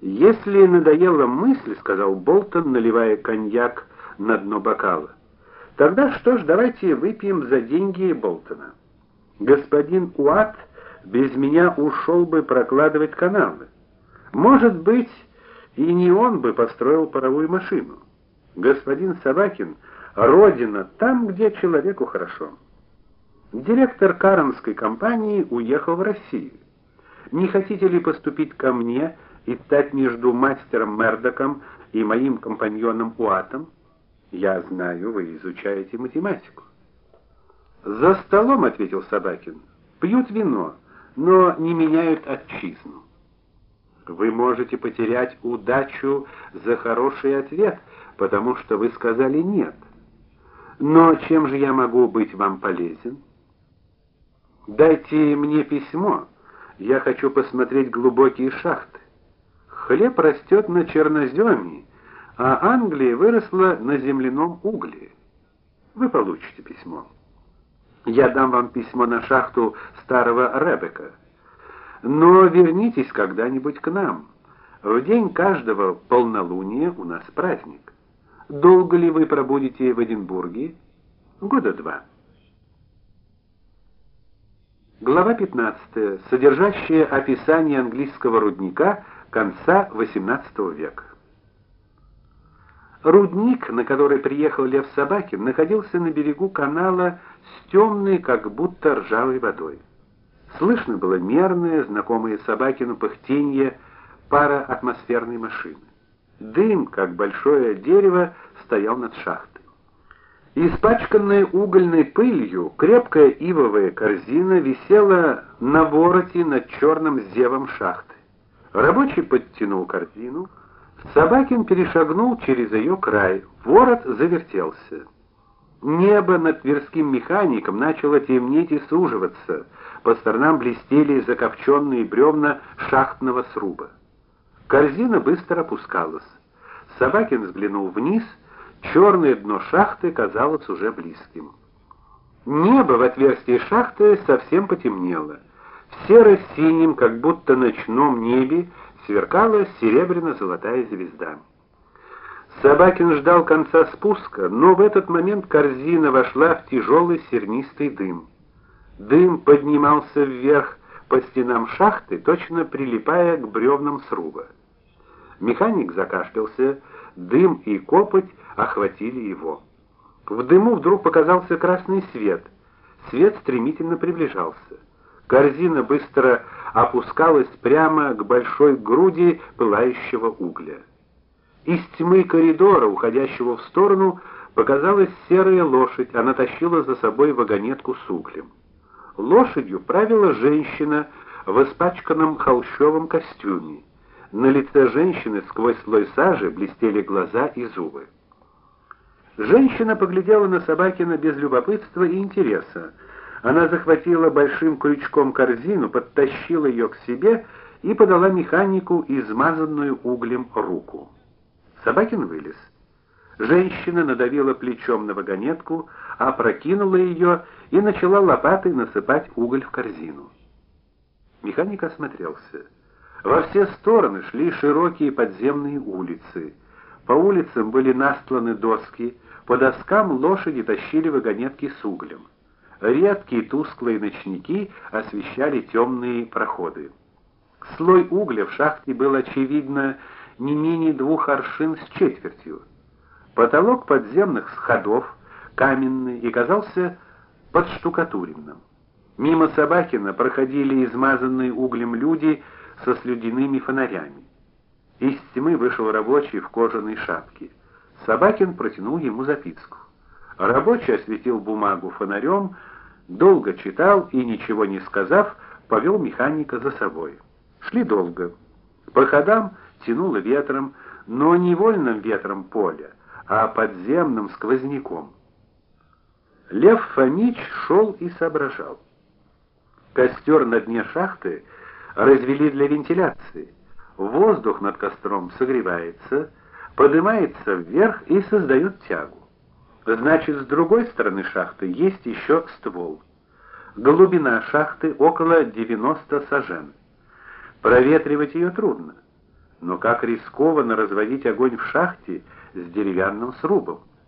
Если надоела мысль, сказал Болтон, наливая коньяк на дно бокала. Тогда что ж, давайте выпьем за деньги Болтона. Господин Уат без меня ушел бы прокладывать каналы. Может быть, и не он бы построил паровую машину. Господин Собакин родина там, где человеку хорошо. Директор Карнской компании уехал в Россию. Не хотите ли поступить ко мне и стать между мастером Мердоком и моим компаньоном Уатом? Я знаю, вы изучаете математику. За столом, ответил Собакин. Пьют вино, но не меняют отчизну. Вы можете потерять удачу за хороший ответ, потому что вы сказали нет. Но чем же я могу быть вам полезен? Дайте мне письмо. Я хочу посмотреть глубокие шахты. Хлеб растет на черноземе, а Англия выросла на земляном угле. Вы получите письмо. Я дам вам письмо на шахту старого Ребека. Но вернитесь когда-нибудь к нам. В день каждого полнолуния у нас праздник. Долго ли вы пробудете в Эдинбурге? Года два. Глава 15, содержащая описание английского рудника конца XVIII века. Рудник, на который приехал Лев Собакин, находился на берегу канала с темной, как будто ржавой водой. Слышно было мерное, знакомое Собакину пыхтенье пара атмосферной машины. Дым, как большое дерево, стоял над шахтой. Испачканная угольной пылью, крепкая ивовая корзина висела на вороте над черным зевом шахты. Рабочий подтянул корзину, Собакин перешагнул через ее край. Ворот завертелся. Небо над Тверским механиком начало темнеть и суживаться. По сторонам блестели закопченные бревна шахтного сруба. Корзина быстро опускалась. Собакин взглянул вниз, черное дно шахты казалось уже близким. Небо в отверстии шахты совсем потемнело. В серо-синем, как будто ночном небе, сверкала серебряно-золотая звезда. Собакин ждал конца спуска, но в этот момент корзина вошла в тяжелый сернистый дым. Дым поднимался вверх по стенам шахты, точно прилипая к бревнам сруба. Механик закашлялся, дым и копоть охватили его. В дыму вдруг показался красный свет. Свет стремительно приближался. Корзина быстро опускалась прямо к большой груди пылающего угля. Из тьмы коридора, уходящего в сторону, показалась серая лошадь. Она тащила за собой вагонетку с углем. Лошадью правила женщина в испачканном холщовом костюме. На лице женщины сквозь слой сажи блестели глаза и зубы. Женщина поглядела на Собакина без любопытства и интереса. Она захватила большим крючком корзину, подтащила ее к себе и подала механику измазанную углем руку. Собакин вылез. Женщина надавила плечом на вагонетку, опрокинула ее и начала лопатой насыпать уголь в корзину. Механик осмотрелся. Во все стороны шли широкие подземные улицы. По улицам были настланы доски, по доскам лошади тащили вагонетки с углем. Редкие тусклые ночники освещали темные проходы. Слой угля в шахте был очевидно не менее двух аршин с четвертью. Потолок подземных ходов каменный и казался подштукатуренным. Мимо Собакина проходили измазанные углем люди со слюдяными фонарями. Из тьмы вышел рабочий в кожаной шапке. Собакин протянул ему записку. Рабочий осветил бумагу фонарем, долго читал и ничего не сказав, повел механика за собой. Шли долго. По ходам тянуло ветром, но не вольным ветром поля, а подземным сквозняком. Лев Фомич шел и соображал. Костер на дне шахты развели для вентиляции. Воздух над костром согревается, поднимается вверх и создает тягу. Значит, с другой стороны шахты есть еще ствол. Глубина шахты около 90 сажен. Проветривать ее трудно. Но как рискованно разводить огонь в шахте с деревянным срубом.